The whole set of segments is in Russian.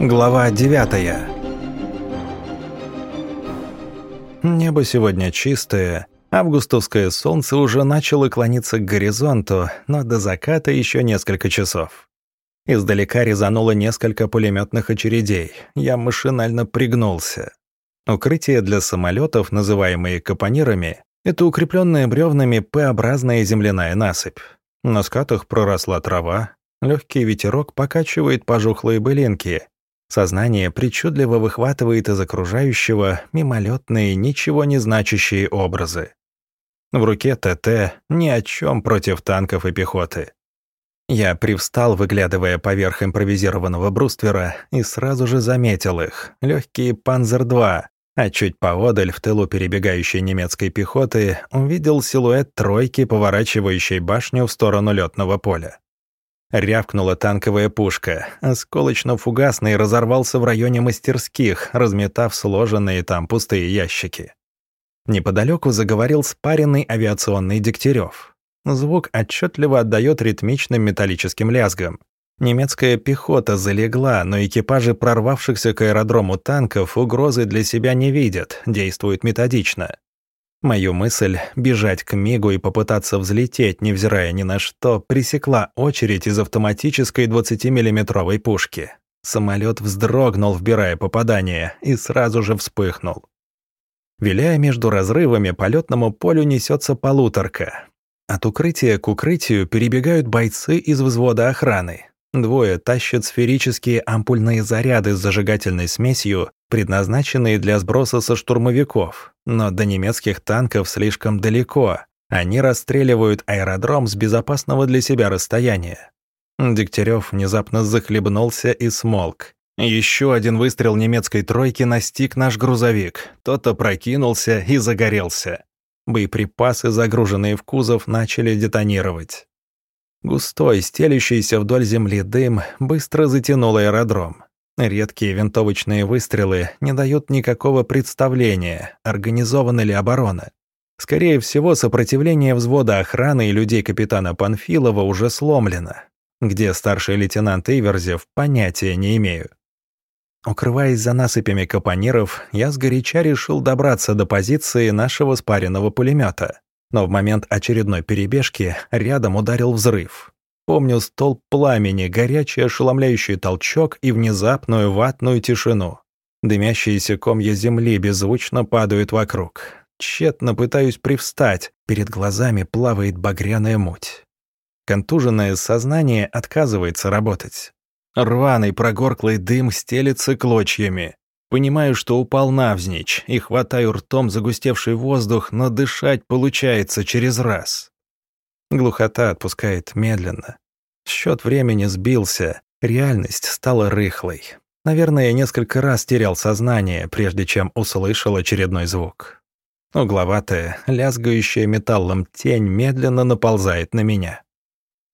Глава 9 Небо сегодня чистое, августовское солнце уже начало клониться к горизонту, но до заката еще несколько часов. Издалека резануло несколько пулеметных очередей, я машинально пригнулся. Укрытие для самолетов, называемые капонирами, это укрепленная бревнами П-образная земляная насыпь. На скатах проросла трава, легкий ветерок покачивает пожухлые былинки, Сознание причудливо выхватывает из окружающего мимолетные, ничего не значащие образы. В руке ТТ ни о чем против танков и пехоты. Я привстал, выглядывая поверх импровизированного бруствера, и сразу же заметил их. Легкие «Панзер-2», а чуть поодаль, в тылу перебегающей немецкой пехоты, увидел силуэт тройки, поворачивающей башню в сторону летного поля. Рявкнула танковая пушка. Осколочно-фугасный разорвался в районе мастерских, разметав сложенные там пустые ящики. Неподалеку заговорил спаренный авиационный Дегтярев. Звук отчетливо отдает ритмичным металлическим лязгом. Немецкая пехота залегла, но экипажи прорвавшихся к аэродрому танков угрозы для себя не видят, действуют методично. Мою мысль бежать к Мигу и попытаться взлететь, невзирая ни на что, пресекла очередь из автоматической 20-миллиметровой пушки. Самолет вздрогнул, вбирая попадание, и сразу же вспыхнул. Виляя между разрывами, по летному полю несется полуторка. От укрытия к укрытию перебегают бойцы из взвода охраны. Двое тащат сферические ампульные заряды с зажигательной смесью, предназначенные для сброса со штурмовиков, но до немецких танков слишком далеко. Они расстреливают аэродром с безопасного для себя расстояния. Дегтярев внезапно захлебнулся и смолк. Еще один выстрел немецкой тройки настиг наш грузовик. Тот опрокинулся и загорелся. Боеприпасы, загруженные в кузов, начали детонировать. Густой, стелющийся вдоль земли дым быстро затянул аэродром. Редкие винтовочные выстрелы не дают никакого представления, организована ли оборона. Скорее всего, сопротивление взвода охраны и людей капитана Панфилова уже сломлено. Где старший лейтенант Иверзев, понятия не имею. Укрываясь за насыпями капониров, я сгоряча решил добраться до позиции нашего спаренного пулемета. Но в момент очередной перебежки рядом ударил взрыв. Помню столб пламени, горячий ошеломляющий толчок и внезапную ватную тишину. Дымящиеся комья земли беззвучно падают вокруг. Тщетно пытаюсь привстать, перед глазами плавает багряная муть. Контуженное сознание отказывается работать. Рваный прогорклый дым стелится клочьями. Понимаю, что упал навзничь, и хватаю ртом загустевший воздух, но дышать получается через раз. Глухота отпускает медленно. Счет времени сбился, реальность стала рыхлой. Наверное, несколько раз терял сознание, прежде чем услышал очередной звук. Угловатая, лязгающая металлом тень медленно наползает на меня.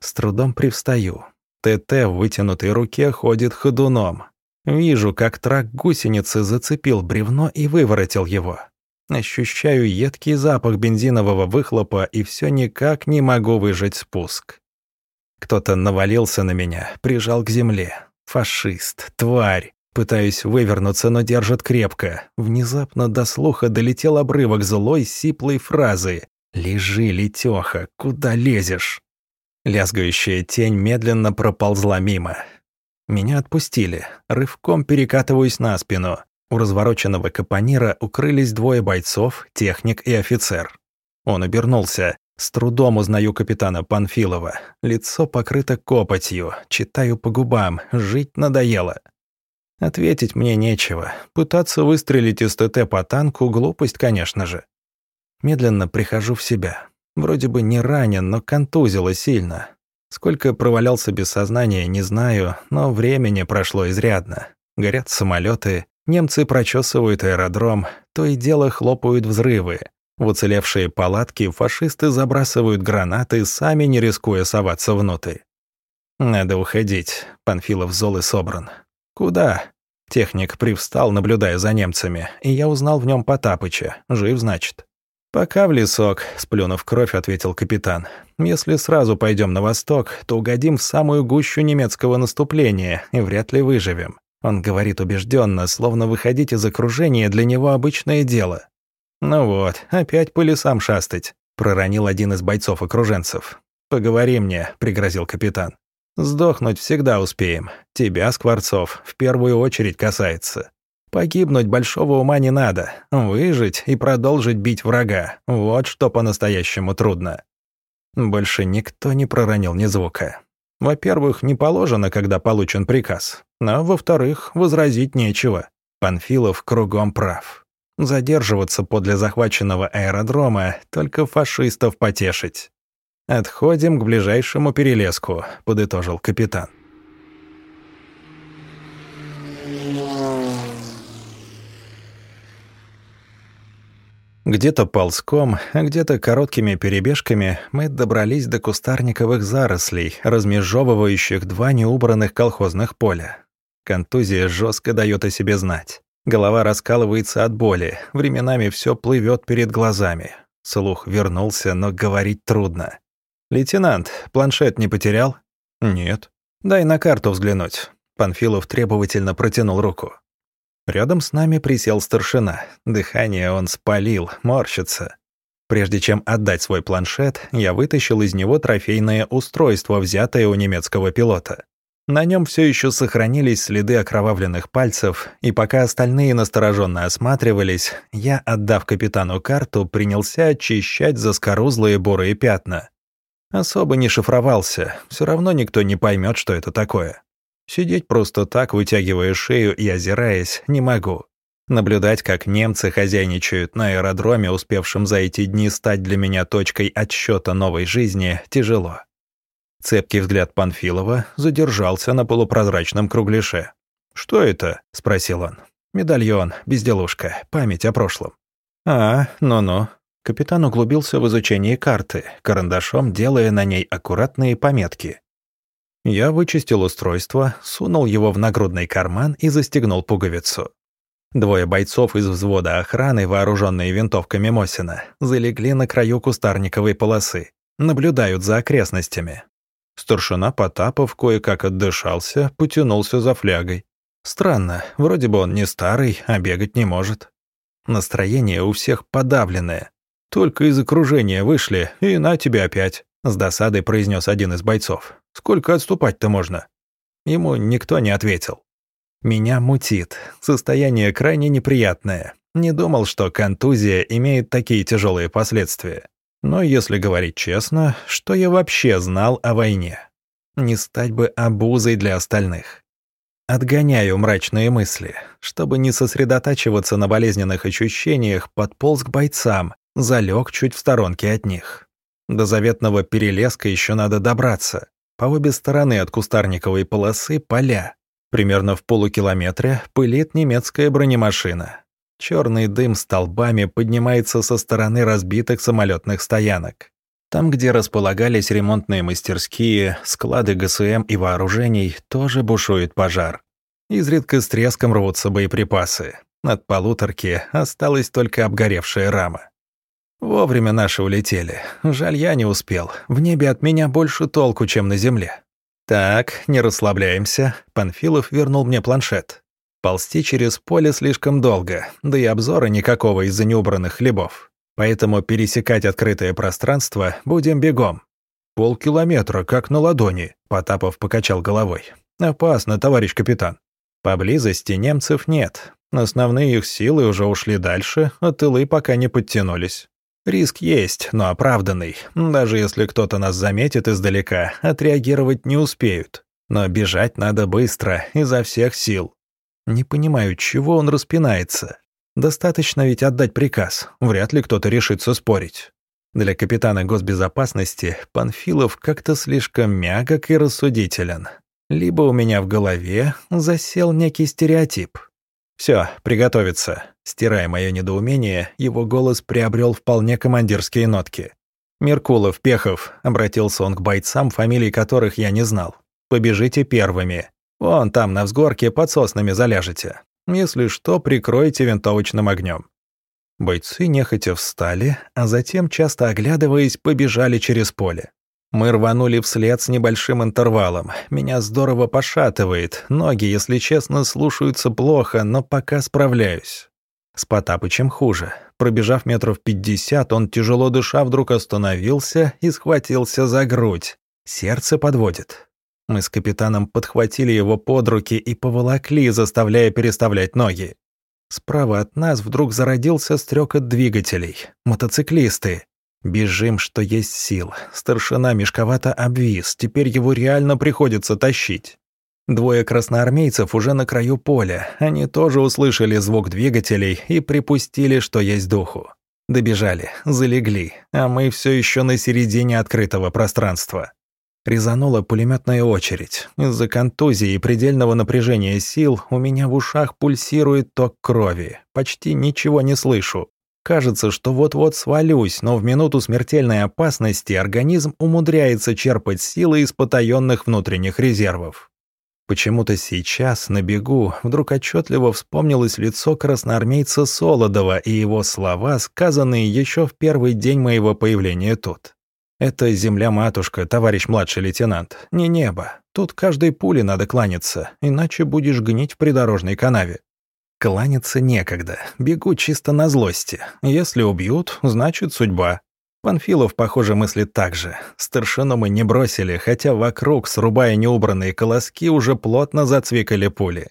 С трудом привстаю. ТТ в вытянутой руке ходит ходуном. Вижу, как трак гусеницы зацепил бревно и выворотил его. Ощущаю едкий запах бензинового выхлопа и все никак не могу выжать спуск. Кто-то навалился на меня, прижал к земле. Фашист, тварь. Пытаюсь вывернуться, но держит крепко. Внезапно до слуха долетел обрывок злой, сиплой фразы. «Лежи, летёха, куда лезешь?» Лязгающая тень медленно проползла мимо. Меня отпустили. Рывком перекатываюсь на спину. У развороченного капонира укрылись двое бойцов, техник и офицер. Он обернулся. С трудом узнаю капитана Панфилова. Лицо покрыто копотью. Читаю по губам. Жить надоело. Ответить мне нечего. Пытаться выстрелить из ТТ по танку — глупость, конечно же. Медленно прихожу в себя. Вроде бы не ранен, но контузило сильно. Сколько провалялся без сознания, не знаю, но времени прошло изрядно. Горят самолеты, Немцы прочесывают аэродром, то и дело хлопают взрывы. В уцелевшие палатки фашисты забрасывают гранаты, сами не рискуя соваться внутрь. «Надо уходить», — Панфилов зол и собран. «Куда?» Техник привстал, наблюдая за немцами, и я узнал в нем Потапыча. Жив, значит. «Пока в лесок», — сплюнув кровь, ответил капитан. «Если сразу пойдем на восток, то угодим в самую гущу немецкого наступления и вряд ли выживем. Он говорит убежденно, словно выходить из окружения для него обычное дело. «Ну вот, опять по лесам шастать», — проронил один из бойцов-окруженцев. «Поговори мне», — пригрозил капитан. «Сдохнуть всегда успеем. Тебя, Скворцов, в первую очередь касается. Погибнуть большого ума не надо. Выжить и продолжить бить врага. Вот что по-настоящему трудно». Больше никто не проронил ни звука. Во-первых, не положено, когда получен приказ. А во-вторых, возразить нечего. Панфилов кругом прав. Задерживаться подле захваченного аэродрома, только фашистов потешить. «Отходим к ближайшему перелеску», — подытожил капитан. Где-то ползком, а где-то короткими перебежками мы добрались до кустарниковых зарослей, размежевывающих два неубранных колхозных поля. Контузия жестко дает о себе знать. Голова раскалывается от боли, временами все плывет перед глазами. Слух вернулся, но говорить трудно. «Лейтенант, планшет не потерял?» «Нет». «Дай на карту взглянуть». Панфилов требовательно протянул руку. Рядом с нами присел старшина. Дыхание он спалил, морщится. Прежде чем отдать свой планшет, я вытащил из него трофейное устройство, взятое у немецкого пилота. На нем все еще сохранились следы окровавленных пальцев, и пока остальные настороженно осматривались, я, отдав капитану карту, принялся очищать заскорузлые бурые пятна. Особо не шифровался, все равно никто не поймет, что это такое. Сидеть просто так, вытягивая шею и озираясь, не могу. Наблюдать, как немцы хозяйничают на аэродроме, успевшем за эти дни стать для меня точкой отсчета новой жизни, тяжело. Цепкий взгляд Панфилова задержался на полупрозрачном кругляше. «Что это?» — спросил он. «Медальон, безделушка, память о прошлом». «А, ну-ну». Капитан углубился в изучение карты, карандашом делая на ней аккуратные пометки. Я вычистил устройство, сунул его в нагрудный карман и застегнул пуговицу. Двое бойцов из взвода охраны, вооруженные винтовками Мосина, залегли на краю кустарниковой полосы, наблюдают за окрестностями. Старшина Потапов кое-как отдышался, потянулся за флягой. Странно, вроде бы он не старый, а бегать не может. Настроение у всех подавленное. Только из окружения вышли, и на тебе опять. С досадой произнес один из бойцов. «Сколько отступать-то можно?» Ему никто не ответил. «Меня мутит. Состояние крайне неприятное. Не думал, что контузия имеет такие тяжелые последствия. Но если говорить честно, что я вообще знал о войне? Не стать бы обузой для остальных. Отгоняю мрачные мысли. Чтобы не сосредотачиваться на болезненных ощущениях, подполз к бойцам, залег чуть в сторонке от них. До заветного перелеска еще надо добраться. По обе стороны от кустарниковой полосы поля. Примерно в полукилометре пылит немецкая бронемашина. Черный дым столбами поднимается со стороны разбитых самолетных стоянок. Там, где располагались ремонтные мастерские, склады ГСМ и вооружений, тоже бушует пожар. Изредка с треском рвутся боеприпасы. От полуторки осталась только обгоревшая рама. Вовремя наши улетели. Жаль, я не успел. В небе от меня больше толку, чем на земле. Так, не расслабляемся. Панфилов вернул мне планшет. Ползти через поле слишком долго, да и обзора никакого из-за неубранных хлебов. Поэтому пересекать открытое пространство будем бегом. Полкилометра, как на ладони, Потапов покачал головой. Опасно, товарищ капитан. Поблизости немцев нет. Основные их силы уже ушли дальше, а тылы пока не подтянулись. Риск есть, но оправданный. Даже если кто-то нас заметит издалека, отреагировать не успеют. Но бежать надо быстро, изо всех сил. Не понимаю, чего он распинается. Достаточно ведь отдать приказ, вряд ли кто-то решится спорить. Для капитана госбезопасности Панфилов как-то слишком мягок и рассудителен. Либо у меня в голове засел некий стереотип. Все, приготовиться. Стирая мое недоумение, его голос приобрел вполне командирские нотки. «Меркулов, Пехов», — обратился он к бойцам, фамилий которых я не знал. «Побежите первыми. Вон там, на взгорке, под соснами заляжете. Если что, прикройте винтовочным огнем». Бойцы нехотя встали, а затем, часто оглядываясь, побежали через поле. Мы рванули вслед с небольшим интервалом. Меня здорово пошатывает. Ноги, если честно, слушаются плохо, но пока справляюсь. С Потапычем хуже. Пробежав метров пятьдесят, он, тяжело дыша, вдруг остановился и схватился за грудь. Сердце подводит. Мы с капитаном подхватили его под руки и поволокли, заставляя переставлять ноги. Справа от нас вдруг зародился стрекот двигателей. Мотоциклисты. Бежим, что есть сил. Старшина мешковато обвис, теперь его реально приходится тащить. Двое красноармейцев уже на краю поля. Они тоже услышали звук двигателей и припустили, что есть духу. Добежали, залегли, а мы все еще на середине открытого пространства. Резанула пулеметная очередь. Из-за контузии и предельного напряжения сил у меня в ушах пульсирует ток крови. Почти ничего не слышу. Кажется, что вот-вот свалюсь, но в минуту смертельной опасности организм умудряется черпать силы из потаенных внутренних резервов. Почему-то сейчас, на бегу, вдруг отчетливо вспомнилось лицо красноармейца Солодова и его слова, сказанные еще в первый день моего появления тут. «Это земля-матушка, товарищ младший лейтенант, не небо. Тут каждой пуле надо кланяться, иначе будешь гнить в придорожной канаве». Кланяться некогда, бегу чисто на злости. Если убьют, значит судьба. Панфилов, похоже, мыслит так же. Старшину мы не бросили, хотя вокруг, срубая неубранные колоски, уже плотно зацвикали пули.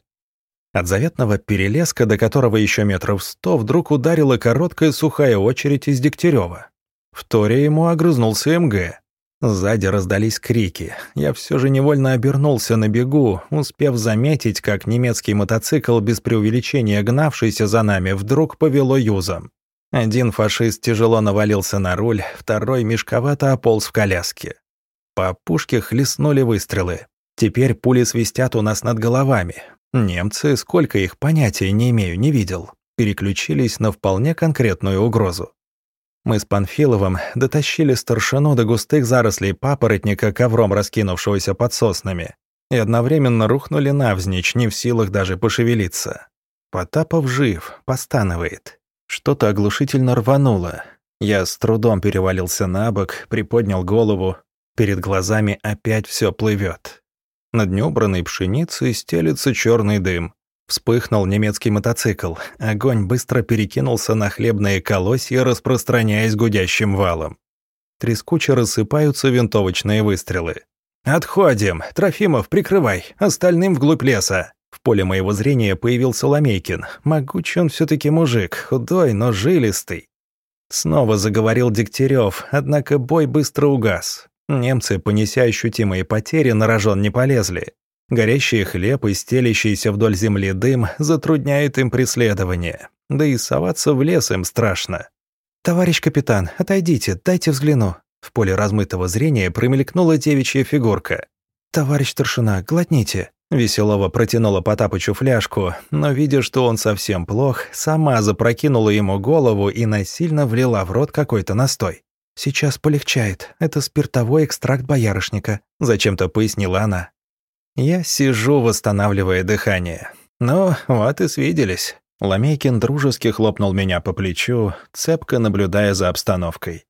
От заветного перелеска, до которого еще метров сто, вдруг ударила короткая сухая очередь из Дегтярева. В торе ему огрызнулся МГ. Сзади раздались крики. Я все же невольно обернулся на бегу, успев заметить, как немецкий мотоцикл, без преувеличения гнавшийся за нами, вдруг повело юзом. Один фашист тяжело навалился на руль, второй мешковато ополз в коляске. По пушке хлестнули выстрелы. Теперь пули свистят у нас над головами. Немцы, сколько их понятия не имею, не видел, переключились на вполне конкретную угрозу. Мы с Панфиловым дотащили старшину до густых зарослей папоротника, ковром раскинувшегося под соснами, и одновременно рухнули навзничь, не в силах даже пошевелиться. Потапов жив, постанывает. Что-то оглушительно рвануло. Я с трудом перевалился на бок, приподнял голову. Перед глазами опять все плывет. Над неубранной пшеницей стелится черный дым. Вспыхнул немецкий мотоцикл. Огонь быстро перекинулся на хлебные колосья, распространяясь гудящим валом. Трескуче рассыпаются винтовочные выстрелы. «Отходим! Трофимов, прикрывай! Остальным вглубь леса!» В поле моего зрения появился Ламейкин. Могучий он все-таки мужик, худой, но жилистый. Снова заговорил Дегтярев, однако бой быстро угас. Немцы, понеся ощутимые потери, на рожон не полезли. Горящий хлеб и стелящийся вдоль земли дым затрудняют им преследование. Да и соваться в лес им страшно. «Товарищ капитан, отойдите, дайте взгляну». В поле размытого зрения промелькнула девичья фигурка. «Товарищ старшина, глотните». Веселова протянула Потапычу фляжку, но, видя, что он совсем плох, сама запрокинула ему голову и насильно влила в рот какой-то настой. «Сейчас полегчает. Это спиртовой экстракт боярышника», — зачем-то пояснила она. Я сижу, восстанавливая дыхание. «Ну, вот и свиделись». Ламейкин дружески хлопнул меня по плечу, цепко наблюдая за обстановкой.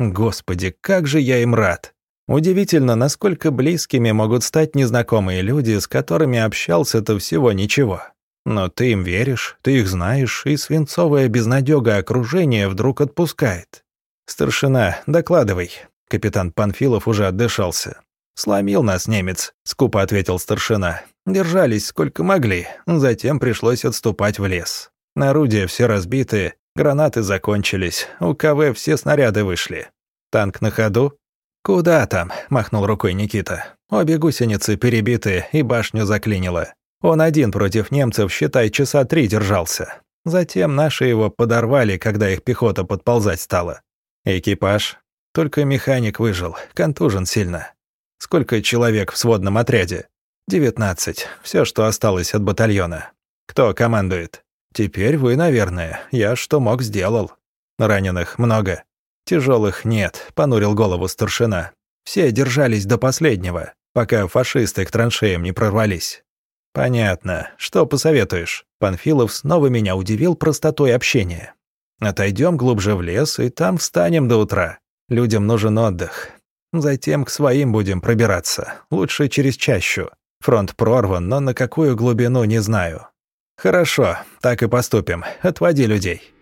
«Господи, как же я им рад!» Удивительно, насколько близкими могут стать незнакомые люди, с которыми общался-то всего ничего. Но ты им веришь, ты их знаешь, и свинцовая безнадёга окружения вдруг отпускает. «Старшина, докладывай». Капитан Панфилов уже отдышался. «Сломил нас немец», — скупо ответил старшина. «Держались сколько могли, затем пришлось отступать в лес. Орудия все разбиты, гранаты закончились, у КВ все снаряды вышли. Танк на ходу?» «Куда там?» – махнул рукой Никита. Обе гусеницы перебиты и башню заклинило. Он один против немцев, считай, часа три держался. Затем наши его подорвали, когда их пехота подползать стала. Экипаж. Только механик выжил, контужен сильно. Сколько человек в сводном отряде? Девятнадцать. Все, что осталось от батальона. Кто командует? Теперь вы, наверное. Я что мог, сделал. Раненых много. «Тяжелых нет», — понурил голову старшина. «Все держались до последнего, пока фашисты к траншеям не прорвались». «Понятно. Что посоветуешь?» Панфилов снова меня удивил простотой общения. «Отойдем глубже в лес, и там встанем до утра. Людям нужен отдых. Затем к своим будем пробираться. Лучше через чащу. Фронт прорван, но на какую глубину не знаю. Хорошо, так и поступим. Отводи людей.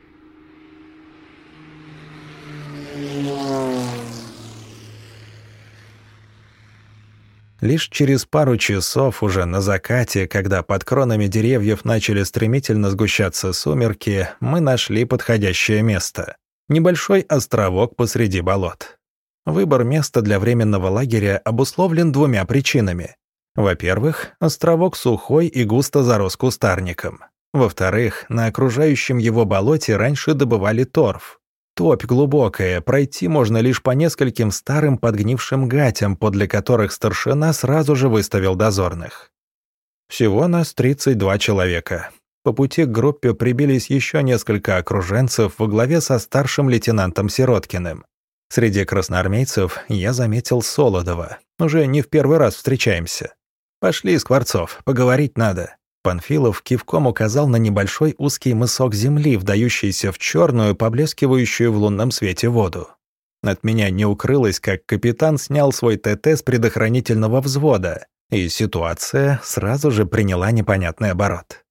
Лишь через пару часов уже на закате, когда под кронами деревьев начали стремительно сгущаться сумерки, мы нашли подходящее место. Небольшой островок посреди болот. Выбор места для временного лагеря обусловлен двумя причинами. Во-первых, островок сухой и густо зарос кустарником. Во-вторых, на окружающем его болоте раньше добывали торф. Топь глубокая, пройти можно лишь по нескольким старым подгнившим гатям, подле которых старшина сразу же выставил дозорных. Всего нас 32 человека. По пути к группе прибились еще несколько окруженцев во главе со старшим лейтенантом Сироткиным. Среди красноармейцев я заметил Солодова. Уже не в первый раз встречаемся. «Пошли, Скворцов, поговорить надо». Панфилов кивком указал на небольшой узкий мысок земли, вдающийся в черную, поблескивающую в лунном свете воду. От меня не укрылось, как капитан снял свой ТТ с предохранительного взвода, и ситуация сразу же приняла непонятный оборот.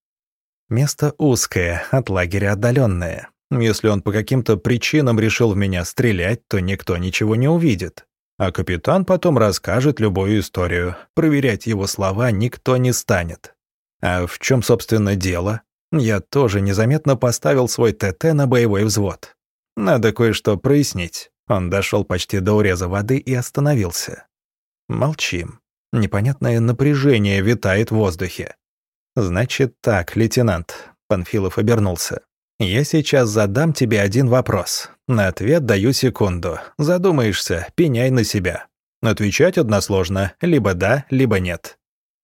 Место узкое, от лагеря отдаленное. Если он по каким-то причинам решил в меня стрелять, то никто ничего не увидит. А капитан потом расскажет любую историю. Проверять его слова никто не станет. А в чем, собственно, дело? Я тоже незаметно поставил свой ТТ на боевой взвод. Надо кое-что прояснить. Он дошел почти до уреза воды и остановился. Молчим. Непонятное напряжение витает в воздухе. «Значит так, лейтенант», — Панфилов обернулся. «Я сейчас задам тебе один вопрос. На ответ даю секунду. Задумаешься, пеняй на себя. Отвечать односложно, либо да, либо нет.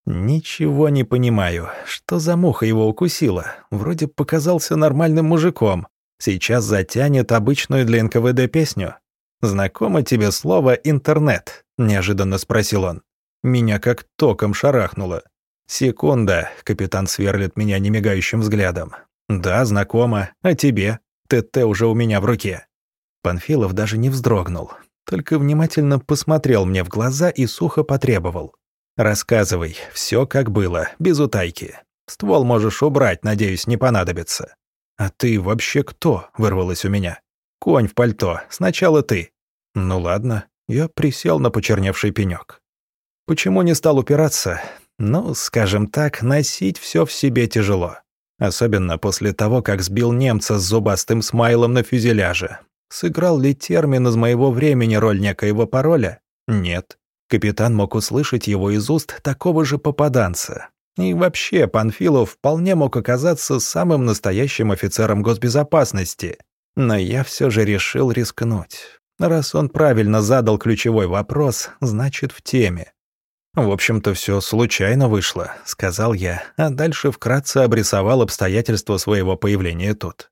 «Ничего не понимаю. Что за муха его укусила? Вроде показался нормальным мужиком. Сейчас затянет обычную для НКВД песню. «Знакомо тебе слово «интернет»?» — неожиданно спросил он. Меня как током шарахнуло. «Секунда», — капитан сверлит меня немигающим взглядом. «Да, знакомо. А тебе? ТТ уже у меня в руке». Панфилов даже не вздрогнул, только внимательно посмотрел мне в глаза и сухо потребовал. «Рассказывай, все как было, без утайки. Ствол можешь убрать, надеюсь, не понадобится». «А ты вообще кто?» — вырвалось у меня. «Конь в пальто. Сначала ты». «Ну ладно». Я присел на почерневший пенек. Почему не стал упираться? Ну, скажем так, носить все в себе тяжело. Особенно после того, как сбил немца с зубастым смайлом на фюзеляже. Сыграл ли термин из моего времени роль некоего пароля? Нет. Капитан мог услышать его из уст такого же попаданца. И вообще, Панфилов вполне мог оказаться самым настоящим офицером госбезопасности. Но я все же решил рискнуть. Раз он правильно задал ключевой вопрос, значит, в теме. «В общем-то, все случайно вышло», — сказал я, а дальше вкратце обрисовал обстоятельства своего появления тут.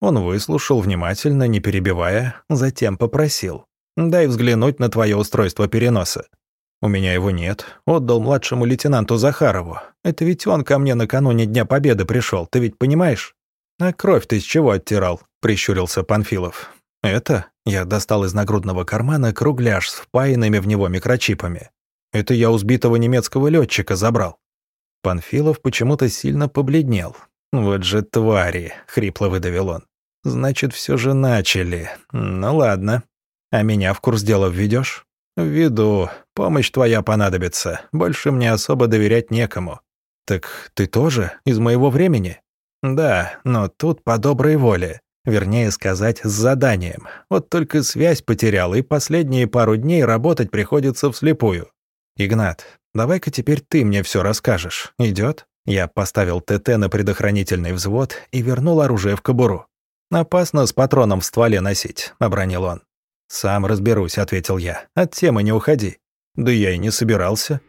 Он выслушал внимательно, не перебивая, затем попросил. Дай взглянуть на твое устройство переноса. У меня его нет. Отдал младшему лейтенанту Захарову. Это ведь он ко мне накануне Дня Победы пришел, ты ведь понимаешь? А кровь ты из чего оттирал? Прищурился Панфилов. Это? Я достал из нагрудного кармана кругляш с впаянными в него микрочипами. Это я у сбитого немецкого летчика забрал. Панфилов почему-то сильно побледнел. «Вот же твари!» — хрипло выдавил он. «Значит, все же начали. Ну ладно. А меня в курс дела введешь? Введу. Помощь твоя понадобится. Больше мне особо доверять некому. Так ты тоже из моего времени? Да, но тут по доброй воле. Вернее сказать, с заданием. Вот только связь потерял, и последние пару дней работать приходится вслепую. Игнат, давай-ка теперь ты мне все расскажешь. Идет? Я поставил ТТ на предохранительный взвод и вернул оружие в кобуру. «Опасно с патроном в стволе носить», — обронил он. «Сам разберусь», — ответил я. «От темы не уходи». «Да я и не собирался».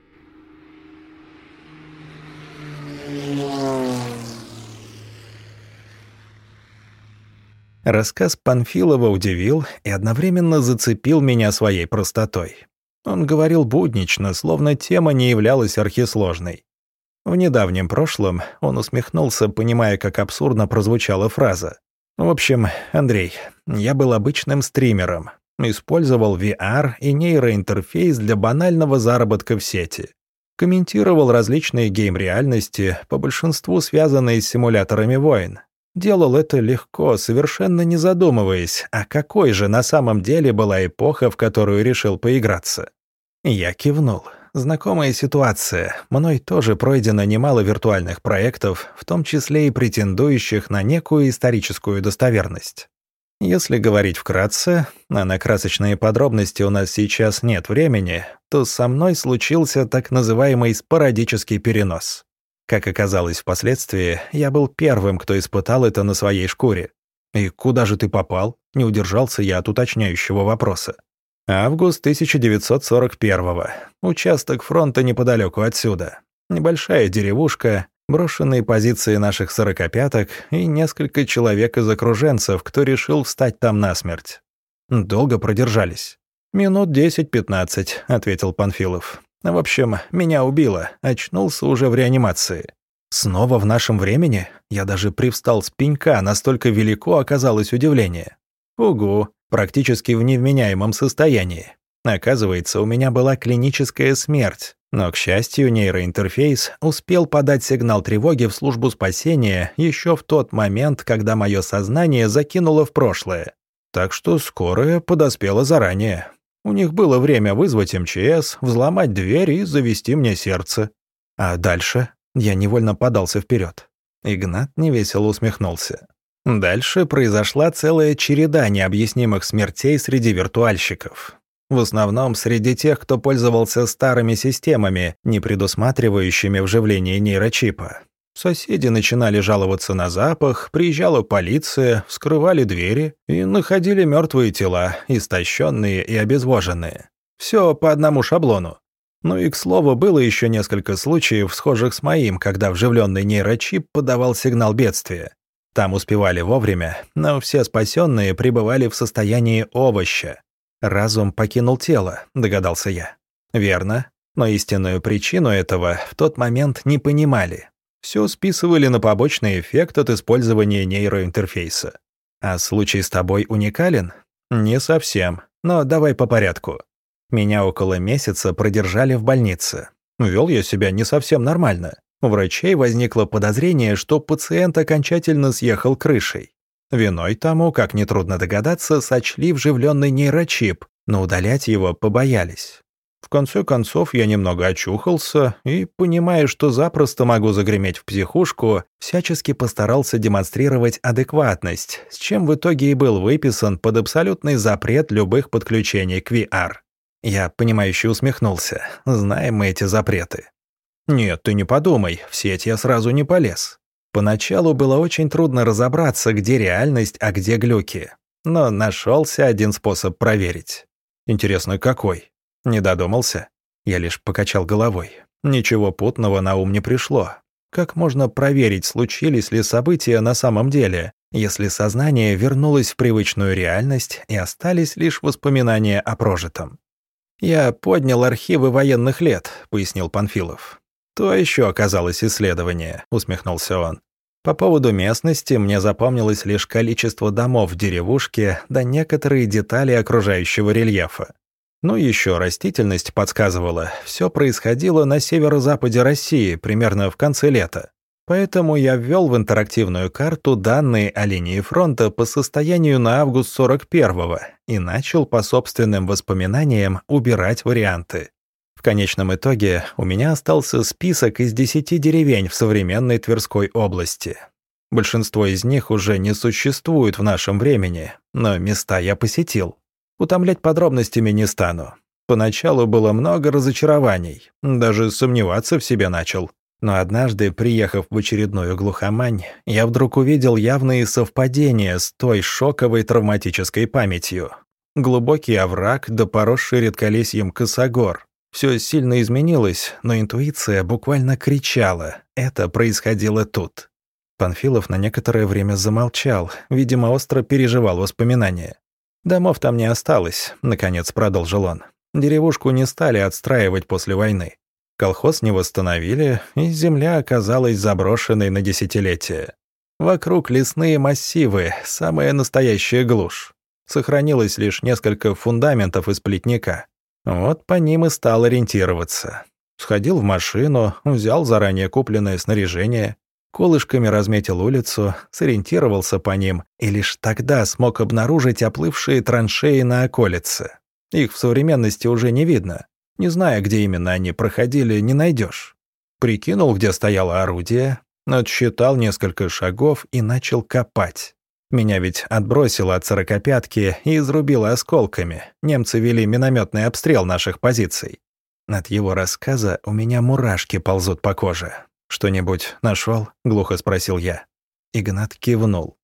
Рассказ Панфилова удивил и одновременно зацепил меня своей простотой. Он говорил буднично, словно тема не являлась архисложной. В недавнем прошлом он усмехнулся, понимая, как абсурдно прозвучала фраза. «В общем, Андрей, я был обычным стримером, Использовал VR и нейроинтерфейс для банального заработка в сети. Комментировал различные гейм-реальности, по большинству связанные с симуляторами войн. Делал это легко, совершенно не задумываясь, а какой же на самом деле была эпоха, в которую решил поиграться. Я кивнул. Знакомая ситуация. Мной тоже пройдено немало виртуальных проектов, в том числе и претендующих на некую историческую достоверность. Если говорить вкратце, а на красочные подробности у нас сейчас нет времени, то со мной случился так называемый спорадический перенос. Как оказалось впоследствии, я был первым, кто испытал это на своей шкуре. «И куда же ты попал?» — не удержался я от уточняющего вопроса. Август 1941-го. Участок фронта неподалеку отсюда. Небольшая деревушка, брошенные позиции наших сорокопяток и несколько человек из окруженцев, кто решил встать там насмерть. Долго продержались. «Минут десять-пятнадцать», — ответил Панфилов. «В общем, меня убило. Очнулся уже в реанимации». «Снова в нашем времени?» Я даже привстал с пенька, настолько велико оказалось удивление. «Угу, практически в невменяемом состоянии. Оказывается, у меня была клиническая смерть. Но, к счастью, нейроинтерфейс успел подать сигнал тревоги в службу спасения еще в тот момент, когда мое сознание закинуло в прошлое. Так что скорая подоспела заранее. У них было время вызвать МЧС, взломать дверь и завести мне сердце. А дальше я невольно подался вперед. Игнат невесело усмехнулся. Дальше произошла целая череда необъяснимых смертей среди виртуальщиков. В основном среди тех, кто пользовался старыми системами, не предусматривающими вживление нейрочипа. Соседи начинали жаловаться на запах, приезжала полиция, вскрывали двери и находили мертвые тела, истощенные и обезвоженные. Все по одному шаблону. Ну и, к слову, было еще несколько случаев, схожих с моим, когда вживленный нейрочип подавал сигнал бедствия. Там успевали вовремя, но все спасенные пребывали в состоянии овоща, Разум покинул тело, догадался я. Верно, но истинную причину этого в тот момент не понимали. Все списывали на побочный эффект от использования нейроинтерфейса. А случай с тобой уникален? Не совсем, но давай по порядку. Меня около месяца продержали в больнице. Вел я себя не совсем нормально. У врачей возникло подозрение, что пациент окончательно съехал крышей. Виной тому, как нетрудно догадаться, сочли вживленный нейрочип, но удалять его побоялись. В конце концов, я немного очухался и, понимая, что запросто могу загреметь в психушку, всячески постарался демонстрировать адекватность, с чем в итоге и был выписан под абсолютный запрет любых подключений к VR. Я, понимающе усмехнулся. Знаем мы эти запреты. «Нет, ты не подумай, в сеть я сразу не полез. Поначалу было очень трудно разобраться, где реальность, а где глюки. Но нашелся один способ проверить. Интересно, какой? Не додумался? Я лишь покачал головой. Ничего путного на ум не пришло. Как можно проверить, случились ли события на самом деле, если сознание вернулось в привычную реальность и остались лишь воспоминания о прожитом? «Я поднял архивы военных лет», — пояснил Панфилов. «То еще оказалось исследование», — усмехнулся он. «По поводу местности мне запомнилось лишь количество домов в деревушке да некоторые детали окружающего рельефа. Ну еще растительность подсказывала, все происходило на северо-западе России, примерно в конце лета. Поэтому я ввел в интерактивную карту данные о линии фронта по состоянию на август 41-го и начал по собственным воспоминаниям убирать варианты. В конечном итоге у меня остался список из десяти деревень в современной Тверской области. Большинство из них уже не существует в нашем времени, но места я посетил. Утомлять подробностями не стану. Поначалу было много разочарований, даже сомневаться в себе начал. Но однажды, приехав в очередную глухомань, я вдруг увидел явные совпадения с той шоковой травматической памятью. Глубокий овраг да поросший редколесьем косогор, все сильно изменилось, но интуиция буквально кричала. Это происходило тут. Панфилов на некоторое время замолчал, видимо, остро переживал воспоминания. «Домов там не осталось», — наконец продолжил он. «Деревушку не стали отстраивать после войны. Колхоз не восстановили, и земля оказалась заброшенной на десятилетия. Вокруг лесные массивы, самая настоящая глушь. Сохранилось лишь несколько фундаментов из плетника. Вот по ним и стал ориентироваться. Сходил в машину, взял заранее купленное снаряжение, колышками разметил улицу, сориентировался по ним и лишь тогда смог обнаружить оплывшие траншеи на околице. Их в современности уже не видно. Не зная, где именно они проходили, не найдешь. Прикинул, где стояло орудие, отсчитал несколько шагов и начал копать. Меня ведь отбросило от сорокопятки и изрубило осколками. Немцы вели минометный обстрел наших позиций. От его рассказа у меня мурашки ползут по коже. «Что-нибудь нашел? глухо спросил я. Игнат кивнул.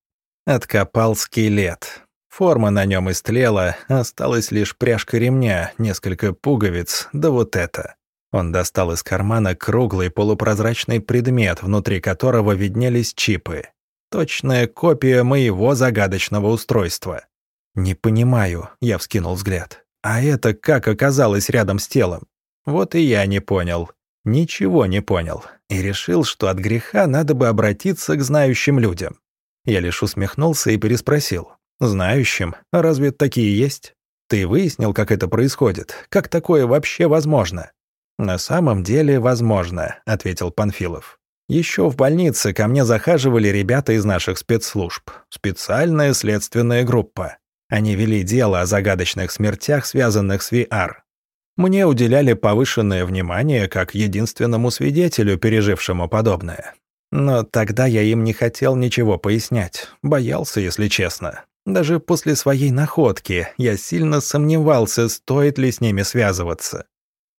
Откопал скелет. Форма на нем истлела, осталась лишь пряжка ремня, несколько пуговиц, да вот это. Он достал из кармана круглый полупрозрачный предмет, внутри которого виднелись чипы. Точная копия моего загадочного устройства. «Не понимаю», — я вскинул взгляд. «А это как оказалось рядом с телом?» Вот и я не понял. Ничего не понял. И решил, что от греха надо бы обратиться к знающим людям. Я лишь усмехнулся и переспросил. «Знающим? Разве такие есть? Ты выяснил, как это происходит? Как такое вообще возможно?» «На самом деле возможно», — ответил Панфилов. Еще в больнице ко мне захаживали ребята из наших спецслужб. Специальная следственная группа. Они вели дело о загадочных смертях, связанных с VR. Мне уделяли повышенное внимание как единственному свидетелю, пережившему подобное. Но тогда я им не хотел ничего пояснять, боялся, если честно. Даже после своей находки я сильно сомневался, стоит ли с ними связываться.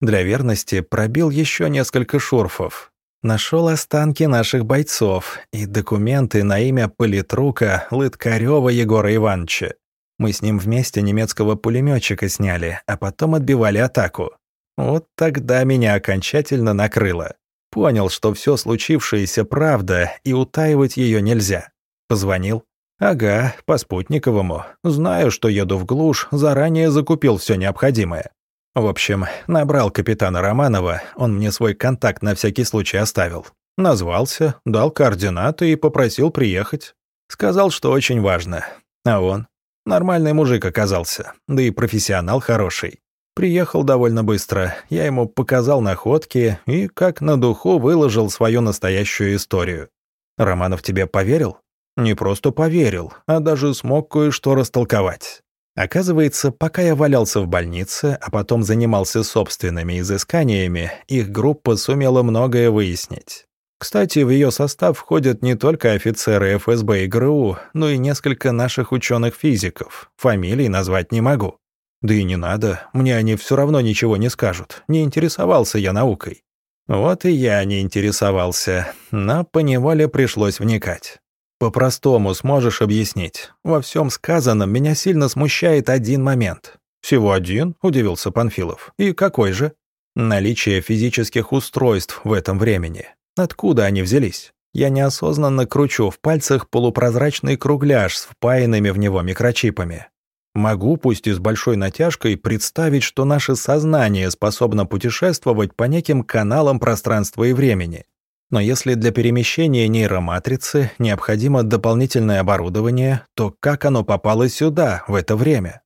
Для верности пробил еще несколько шурфов, Нашел останки наших бойцов и документы на имя политрука Лыткарева Егора Ивановича. Мы с ним вместе немецкого пулеметчика сняли, а потом отбивали атаку. Вот тогда меня окончательно накрыло. Понял, что все случившееся правда, и утаивать ее нельзя. Позвонил. Ага, по спутниковому. Знаю, что еду в глушь, заранее закупил все необходимое. В общем, набрал капитана Романова, он мне свой контакт на всякий случай оставил. Назвался, дал координаты и попросил приехать. Сказал, что очень важно. А он? Нормальный мужик оказался, да и профессионал хороший. Приехал довольно быстро, я ему показал находки и, как на духу, выложил свою настоящую историю. Романов тебе поверил? Не просто поверил, а даже смог кое-что растолковать. Оказывается, пока я валялся в больнице, а потом занимался собственными изысканиями, их группа сумела многое выяснить. Кстати, в ее состав входят не только офицеры ФСБ и ГРУ, но и несколько наших ученых-физиков. Фамилий назвать не могу. Да и не надо, мне они все равно ничего не скажут. Не интересовался я наукой. Вот и я не интересовался, но поневоле пришлось вникать. «По-простому сможешь объяснить. Во всем сказанном меня сильно смущает один момент». «Всего один?» – удивился Панфилов. «И какой же?» «Наличие физических устройств в этом времени. Откуда они взялись?» Я неосознанно кручу в пальцах полупрозрачный кругляш с впаянными в него микрочипами. Могу, пусть и с большой натяжкой, представить, что наше сознание способно путешествовать по неким каналам пространства и времени. Но если для перемещения нейроматрицы необходимо дополнительное оборудование, то как оно попало сюда в это время?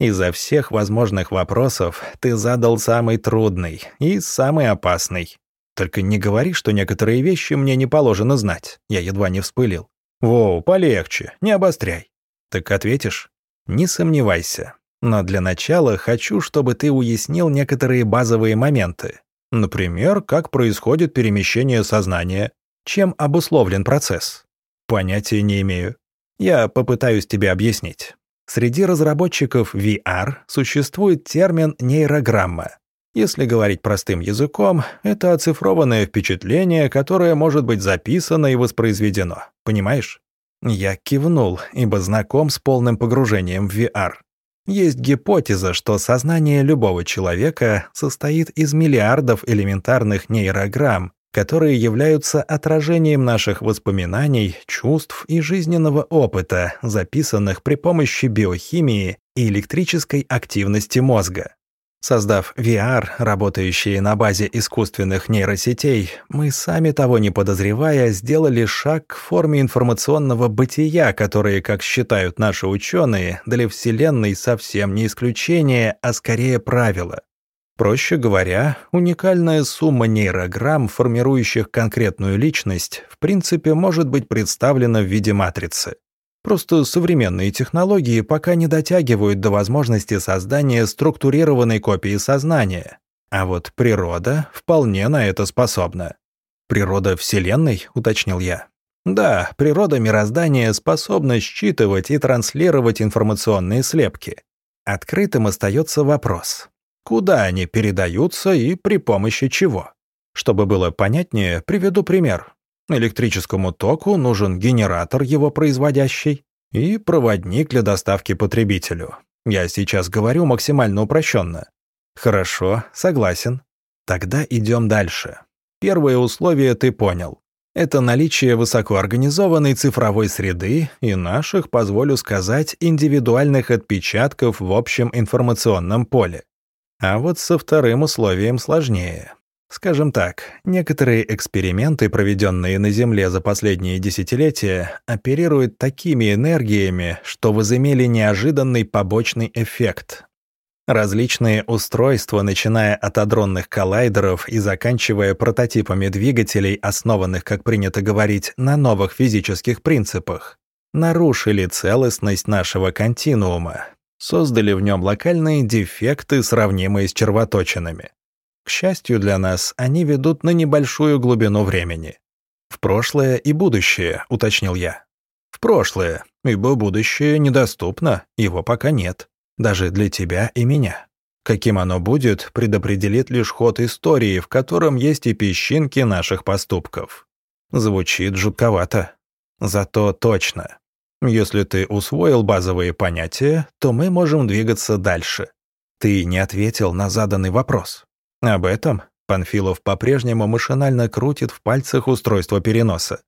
Изо всех возможных вопросов ты задал самый трудный и самый опасный. Только не говори, что некоторые вещи мне не положено знать. Я едва не вспылил. Воу, полегче, не обостряй. Так ответишь? Не сомневайся. Но для начала хочу, чтобы ты уяснил некоторые базовые моменты. Например, как происходит перемещение сознания, чем обусловлен процесс. Понятия не имею. Я попытаюсь тебе объяснить. Среди разработчиков VR существует термин нейрограмма. Если говорить простым языком, это оцифрованное впечатление, которое может быть записано и воспроизведено. Понимаешь? Я кивнул, ибо знаком с полным погружением в VR. Есть гипотеза, что сознание любого человека состоит из миллиардов элементарных нейрограмм, которые являются отражением наших воспоминаний, чувств и жизненного опыта, записанных при помощи биохимии и электрической активности мозга. Создав VR, работающие на базе искусственных нейросетей, мы, сами того не подозревая, сделали шаг к форме информационного бытия, которые, как считают наши ученые, для Вселенной совсем не исключение, а скорее правило. Проще говоря, уникальная сумма нейрограмм, формирующих конкретную личность, в принципе может быть представлена в виде матрицы. Просто современные технологии пока не дотягивают до возможности создания структурированной копии сознания. А вот природа вполне на это способна. «Природа Вселенной?» — уточнил я. Да, природа мироздания способна считывать и транслировать информационные слепки. Открытым остается вопрос. Куда они передаются и при помощи чего? Чтобы было понятнее, приведу пример. Электрическому току нужен генератор, его производящий, и проводник для доставки потребителю. Я сейчас говорю максимально упрощенно. Хорошо, согласен. Тогда идем дальше. Первое условие ты понял. Это наличие высокоорганизованной цифровой среды и наших, позволю сказать, индивидуальных отпечатков в общем информационном поле. А вот со вторым условием сложнее. Скажем так, некоторые эксперименты, проведенные на Земле за последние десятилетия, оперируют такими энергиями, что возымели неожиданный побочный эффект. Различные устройства, начиная от адронных коллайдеров и заканчивая прототипами двигателей, основанных, как принято говорить, на новых физических принципах, нарушили целостность нашего континуума, создали в нем локальные дефекты, сравнимые с червоточинами. К счастью для нас, они ведут на небольшую глубину времени. В прошлое и будущее, уточнил я. В прошлое, ибо будущее недоступно, его пока нет. Даже для тебя и меня. Каким оно будет, предопределит лишь ход истории, в котором есть и песчинки наших поступков. Звучит жутковато. Зато точно. Если ты усвоил базовые понятия, то мы можем двигаться дальше. Ты не ответил на заданный вопрос. Об этом Панфилов по-прежнему машинально крутит в пальцах устройство переноса.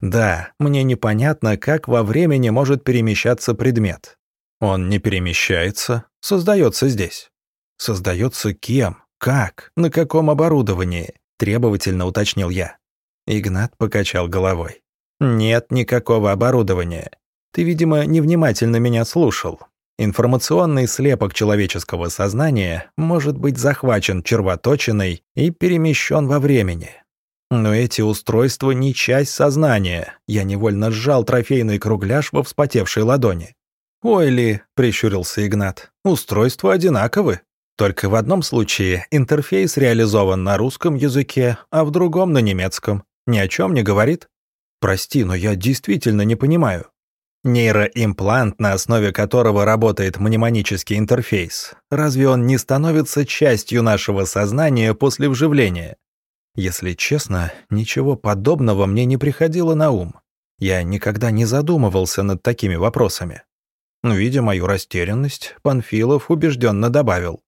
Да, мне непонятно, как во времени может перемещаться предмет. Он не перемещается, создается здесь. Создается кем? Как? На каком оборудовании? Требовательно уточнил я. Игнат покачал головой. Нет никакого оборудования. Ты, видимо, невнимательно меня слушал. Информационный слепок человеческого сознания может быть захвачен червоточиной и перемещен во времени. Но эти устройства не часть сознания. Я невольно сжал трофейный кругляш во вспотевшей ладони. «Ой ли», — прищурился Игнат, — «устройства одинаковы. Только в одном случае интерфейс реализован на русском языке, а в другом — на немецком. Ни о чем не говорит?» «Прости, но я действительно не понимаю». Нейроимплант, на основе которого работает мнемонический интерфейс, разве он не становится частью нашего сознания после вживления? Если честно, ничего подобного мне не приходило на ум. Я никогда не задумывался над такими вопросами. Видя мою растерянность, Панфилов убежденно добавил.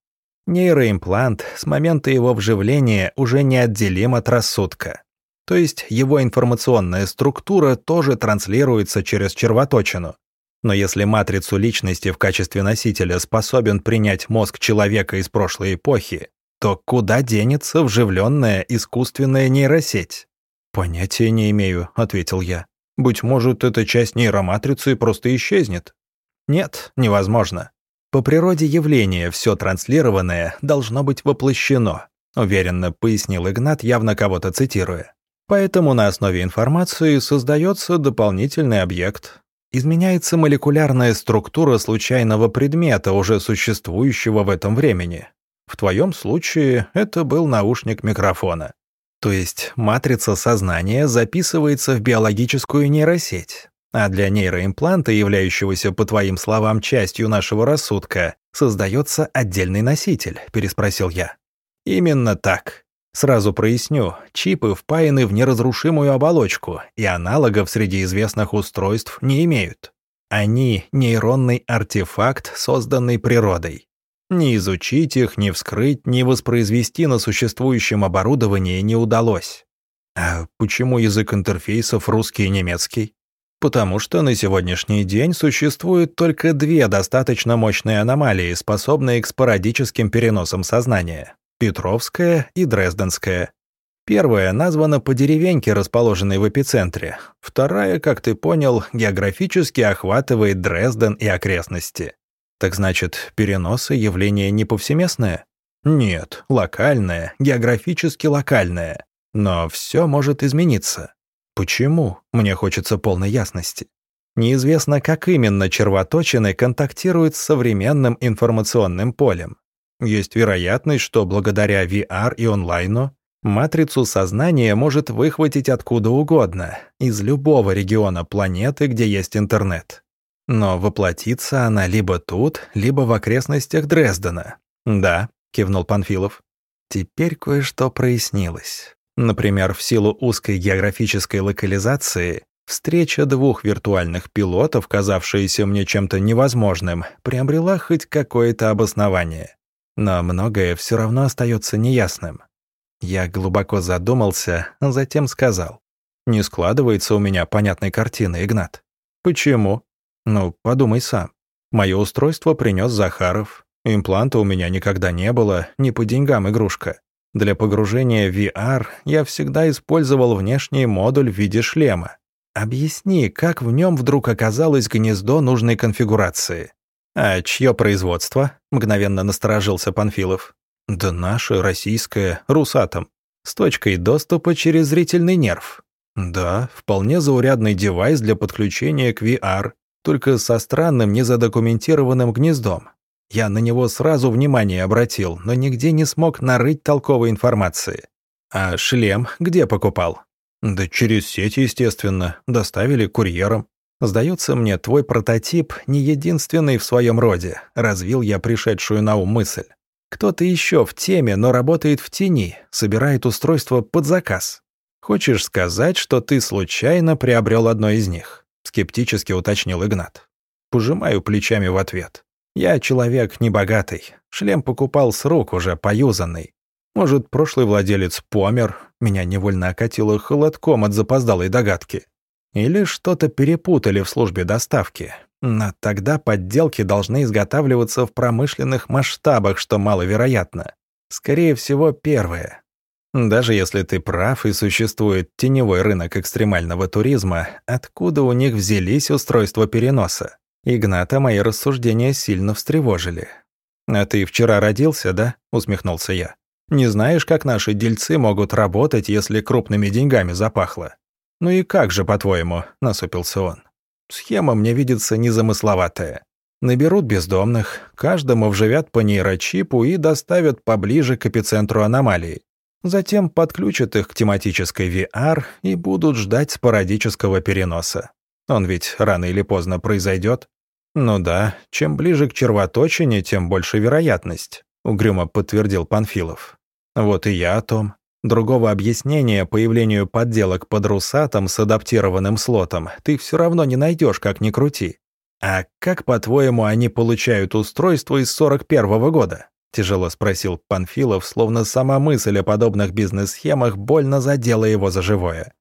Нейроимплант с момента его вживления уже неотделим от рассудка. То есть его информационная структура тоже транслируется через червоточину. Но если матрицу личности в качестве носителя способен принять мозг человека из прошлой эпохи, то куда денется вживленная искусственная нейросеть? «Понятия не имею», — ответил я. «Быть может, эта часть нейроматрицы просто исчезнет?» «Нет, невозможно. По природе явления все транслированное должно быть воплощено», — уверенно пояснил Игнат, явно кого-то цитируя. Поэтому на основе информации создается дополнительный объект. Изменяется молекулярная структура случайного предмета, уже существующего в этом времени. В твоем случае это был наушник микрофона. То есть матрица сознания записывается в биологическую нейросеть, а для нейроимпланта, являющегося, по твоим словам, частью нашего рассудка, создается отдельный носитель, переспросил я. Именно так. Сразу проясню, чипы впаяны в неразрушимую оболочку и аналогов среди известных устройств не имеют. Они — нейронный артефакт, созданный природой. Ни изучить их, ни вскрыть, ни воспроизвести на существующем оборудовании не удалось. А почему язык интерфейсов русский и немецкий? Потому что на сегодняшний день существует только две достаточно мощные аномалии, способные к спорадическим переносам сознания – Петровская и Дрезденская. Первая названа по деревеньке, расположенной в эпицентре. Вторая, как ты понял, географически охватывает Дрезден и окрестности. Так значит, переносы – явление не повсеместное? Нет, локальное, географически локальное. Но все может измениться. Почему? Мне хочется полной ясности. Неизвестно, как именно червоточины контактируют с современным информационным полем. Есть вероятность, что благодаря VR и онлайну матрицу сознания может выхватить откуда угодно, из любого региона планеты, где есть интернет. Но воплотится она либо тут, либо в окрестностях Дрездена. «Да», — кивнул Панфилов. «Теперь кое-что прояснилось. Например, в силу узкой географической локализации встреча двух виртуальных пилотов, казавшаяся мне чем-то невозможным, приобрела хоть какое-то обоснование. Но многое все равно остается неясным. Я глубоко задумался, затем сказал. «Не складывается у меня понятной картины, Игнат». «Почему?» Ну, подумай сам. Мое устройство принес Захаров. Импланта у меня никогда не было, не по деньгам игрушка. Для погружения в VR я всегда использовал внешний модуль в виде шлема. Объясни, как в нем вдруг оказалось гнездо нужной конфигурации? А чье производство? Мгновенно насторожился Панфилов. Да наше, российское, Русатом. С точкой доступа через зрительный нерв. Да, вполне заурядный девайс для подключения к VR только со странным незадокументированным гнездом. Я на него сразу внимание обратил, но нигде не смог нарыть толковой информации. А шлем где покупал? Да через сеть, естественно, доставили курьером. Сдается мне, твой прототип не единственный в своем роде, развил я пришедшую на ум мысль. Кто-то еще в теме, но работает в тени, собирает устройство под заказ. Хочешь сказать, что ты случайно приобрел одно из них? — скептически уточнил Игнат. Пожимаю плечами в ответ. «Я человек небогатый. Шлем покупал с рук уже поюзанный. Может, прошлый владелец помер, меня невольно окатило холодком от запоздалой догадки. Или что-то перепутали в службе доставки. Но тогда подделки должны изготавливаться в промышленных масштабах, что маловероятно. Скорее всего, первое. Даже если ты прав и существует теневой рынок экстремального туризма, откуда у них взялись устройства переноса? Игната мои рассуждения сильно встревожили. «А ты вчера родился, да?» — усмехнулся я. «Не знаешь, как наши дельцы могут работать, если крупными деньгами запахло?» «Ну и как же, по-твоему?» — насупился он. «Схема мне видится незамысловатая. Наберут бездомных, каждому вживят по нейрочипу и доставят поближе к эпицентру аномалии. Затем подключат их к тематической VR и будут ждать спорадического переноса. Он ведь рано или поздно произойдет. Ну да, чем ближе к червоточине, тем больше вероятность, угрюмо подтвердил Панфилов. Вот и я о том. Другого объяснения появлению подделок под Русатом с адаптированным слотом ты все равно не найдешь, как ни крути. А как, по-твоему, они получают устройство из 41 -го года? — тяжело спросил Панфилов, словно сама мысль о подобных бизнес-схемах больно задела его за живое.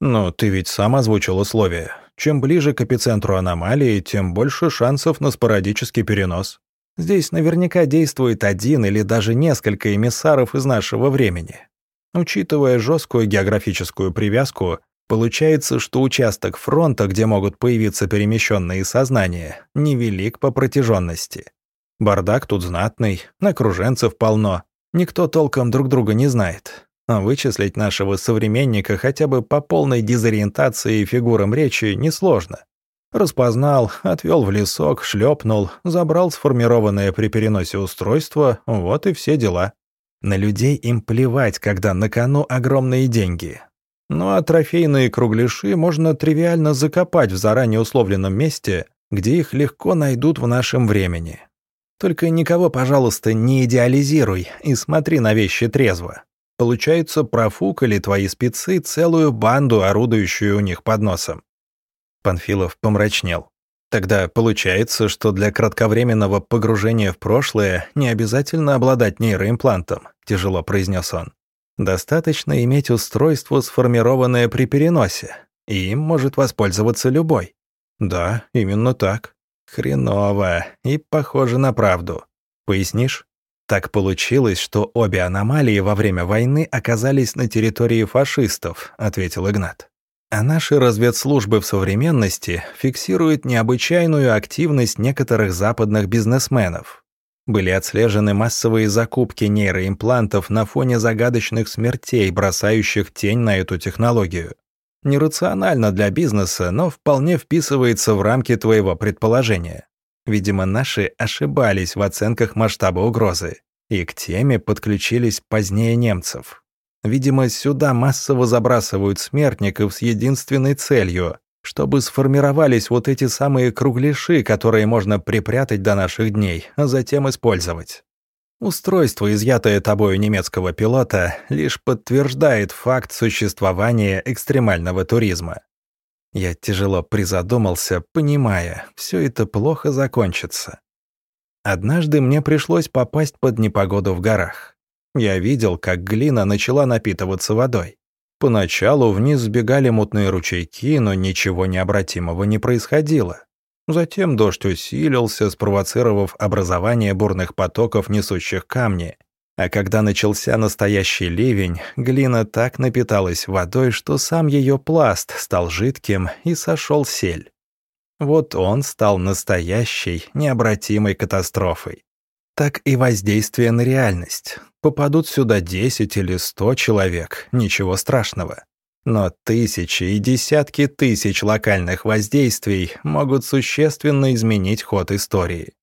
«Ну, ты ведь сам озвучил условия. Чем ближе к эпицентру аномалии, тем больше шансов на спорадический перенос. Здесь наверняка действует один или даже несколько эмиссаров из нашего времени. Учитывая жесткую географическую привязку, получается, что участок фронта, где могут появиться перемещенные сознания, невелик по протяженности. Бардак тут знатный, окруженцев полно. Никто толком друг друга не знает. А вычислить нашего современника хотя бы по полной дезориентации и фигурам речи несложно. Распознал, отвел в лесок, шлепнул, забрал сформированное при переносе устройство, вот и все дела. На людей им плевать, когда на кону огромные деньги. Ну а трофейные кругляши можно тривиально закопать в заранее условленном месте, где их легко найдут в нашем времени. Только никого, пожалуйста, не идеализируй и смотри на вещи трезво. Получается, профукали твои спецы целую банду, орудующую у них под носом. Панфилов помрачнел. Тогда получается, что для кратковременного погружения в прошлое не обязательно обладать нейроимплантом, тяжело произнес он. Достаточно иметь устройство, сформированное при переносе. и им может воспользоваться любой. Да, именно так. Хреново и похоже на правду. Пояснишь? Так получилось, что обе аномалии во время войны оказались на территории фашистов, ответил Игнат. А наши разведслужбы в современности фиксируют необычайную активность некоторых западных бизнесменов. Были отслежены массовые закупки нейроимплантов на фоне загадочных смертей, бросающих тень на эту технологию. Нерационально для бизнеса, но вполне вписывается в рамки твоего предположения. Видимо, наши ошибались в оценках масштаба угрозы, и к теме подключились позднее немцев. Видимо, сюда массово забрасывают смертников с единственной целью, чтобы сформировались вот эти самые кругляши, которые можно припрятать до наших дней, а затем использовать. Устройство, изъятое тобою немецкого пилота, лишь подтверждает факт существования экстремального туризма. Я тяжело призадумался, понимая, все это плохо закончится. Однажды мне пришлось попасть под непогоду в горах. Я видел, как глина начала напитываться водой. Поначалу вниз сбегали мутные ручейки, но ничего необратимого не происходило. Затем дождь усилился, спровоцировав образование бурных потоков, несущих камни, а когда начался настоящий ливень, глина так напиталась водой, что сам ее пласт стал жидким и сошел сель. Вот он стал настоящей, необратимой катастрофой. Так и воздействие на реальность. Попадут сюда 10 или 100 человек, ничего страшного. Но тысячи и десятки тысяч локальных воздействий могут существенно изменить ход истории.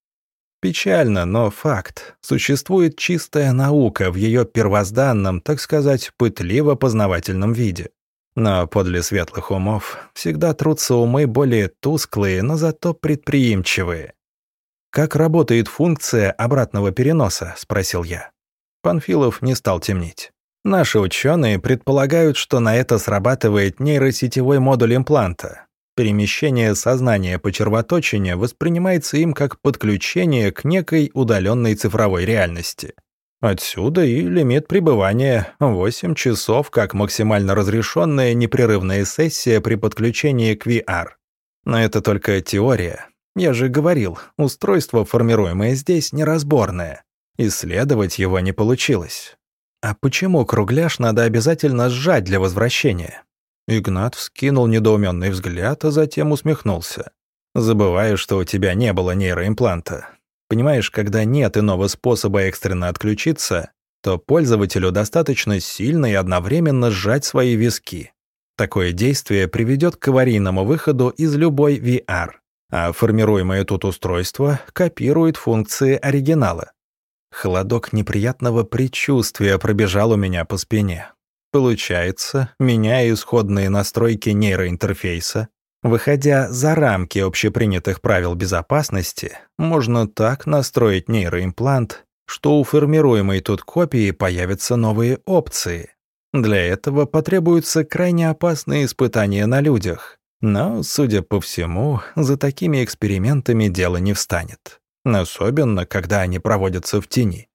Печально, но факт. Существует чистая наука в ее первозданном, так сказать, пытливо-познавательном виде. Но подле светлых умов всегда трутся умы более тусклые, но зато предприимчивые. «Как работает функция обратного переноса?» – спросил я. Панфилов не стал темнить. Наши ученые предполагают, что на это срабатывает нейросетевой модуль импланта, Перемещение сознания по червоточине воспринимается им как подключение к некой удаленной цифровой реальности. Отсюда и лимит пребывания – 8 часов как максимально разрешенная непрерывная сессия при подключении к VR. Но это только теория. Я же говорил, устройство, формируемое здесь, неразборное. Исследовать его не получилось. А почему кругляш надо обязательно сжать для возвращения? Игнат вскинул недоуменный взгляд, а затем усмехнулся. «Забываю, что у тебя не было нейроимпланта. Понимаешь, когда нет иного способа экстренно отключиться, то пользователю достаточно сильно и одновременно сжать свои виски. Такое действие приведет к аварийному выходу из любой VR, а формируемое тут устройство копирует функции оригинала. Холодок неприятного предчувствия пробежал у меня по спине. Получается, меняя исходные настройки нейроинтерфейса, выходя за рамки общепринятых правил безопасности, можно так настроить нейроимплант, что у формируемой тут копии появятся новые опции. Для этого потребуются крайне опасные испытания на людях. Но, судя по всему, за такими экспериментами дело не встанет. Особенно, когда они проводятся в тени.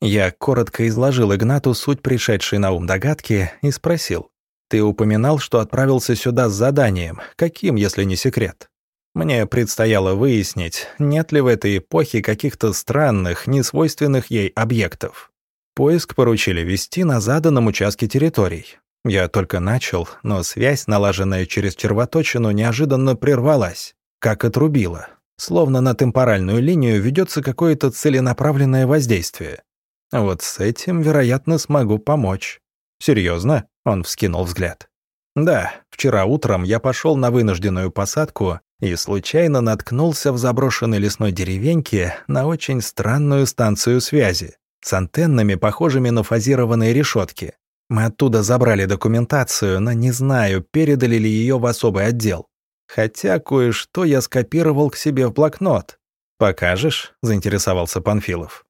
Я коротко изложил Игнату суть пришедшей на ум догадки и спросил. «Ты упоминал, что отправился сюда с заданием. Каким, если не секрет?» Мне предстояло выяснить, нет ли в этой эпохе каких-то странных, несвойственных ей объектов. Поиск поручили вести на заданном участке территорий. Я только начал, но связь, налаженная через червоточину, неожиданно прервалась, как отрубила. Словно на темпоральную линию ведется какое-то целенаправленное воздействие. Вот с этим, вероятно, смогу помочь. Серьезно? Он вскинул взгляд. Да, вчера утром я пошел на вынужденную посадку и случайно наткнулся в заброшенной лесной деревеньке на очень странную станцию связи с антеннами, похожими на фазированные решетки. Мы оттуда забрали документацию, но не знаю, передали ли ее в особый отдел. Хотя кое-что я скопировал к себе в блокнот. «Покажешь?» — заинтересовался Панфилов.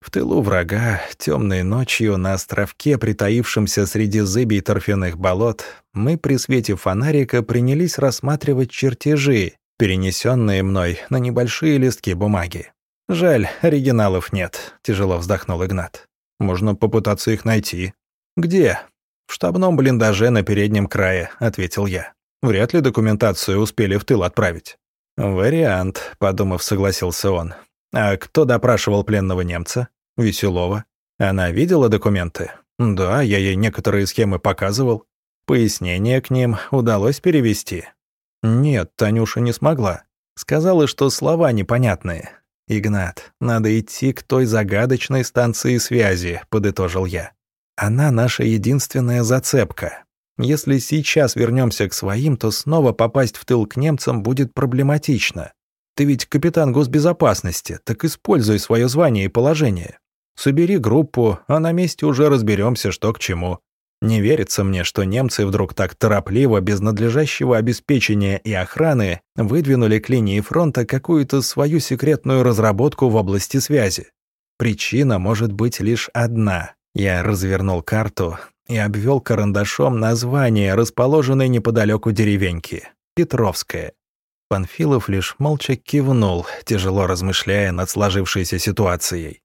В тылу врага, темной ночью на островке, притаившемся среди зыбей торфяных болот, мы при свете фонарика принялись рассматривать чертежи, перенесенные мной на небольшие листки бумаги. «Жаль, оригиналов нет», — тяжело вздохнул Игнат. «Можно попытаться их найти». «Где?» «В «В штабном блиндаже на переднем крае», — ответил я. «Вряд ли документацию успели в тыл отправить». «Вариант», — подумав, согласился он. «А кто допрашивал пленного немца?» «Веселова». «Она видела документы?» «Да, я ей некоторые схемы показывал. Пояснение к ним удалось перевести?» «Нет, Танюша не смогла. Сказала, что слова непонятные. «Игнат, надо идти к той загадочной станции связи», — подытожил я. «Она наша единственная зацепка. Если сейчас вернемся к своим, то снова попасть в тыл к немцам будет проблематично. Ты ведь капитан госбезопасности, так используй свое звание и положение. Собери группу, а на месте уже разберемся, что к чему. Не верится мне, что немцы вдруг так торопливо, без надлежащего обеспечения и охраны, выдвинули к линии фронта какую-то свою секретную разработку в области связи. Причина может быть лишь одна. Я развернул карту и обвел карандашом название расположенной неподалеку деревеньки — Петровская. Панфилов лишь молча кивнул, тяжело размышляя над сложившейся ситуацией.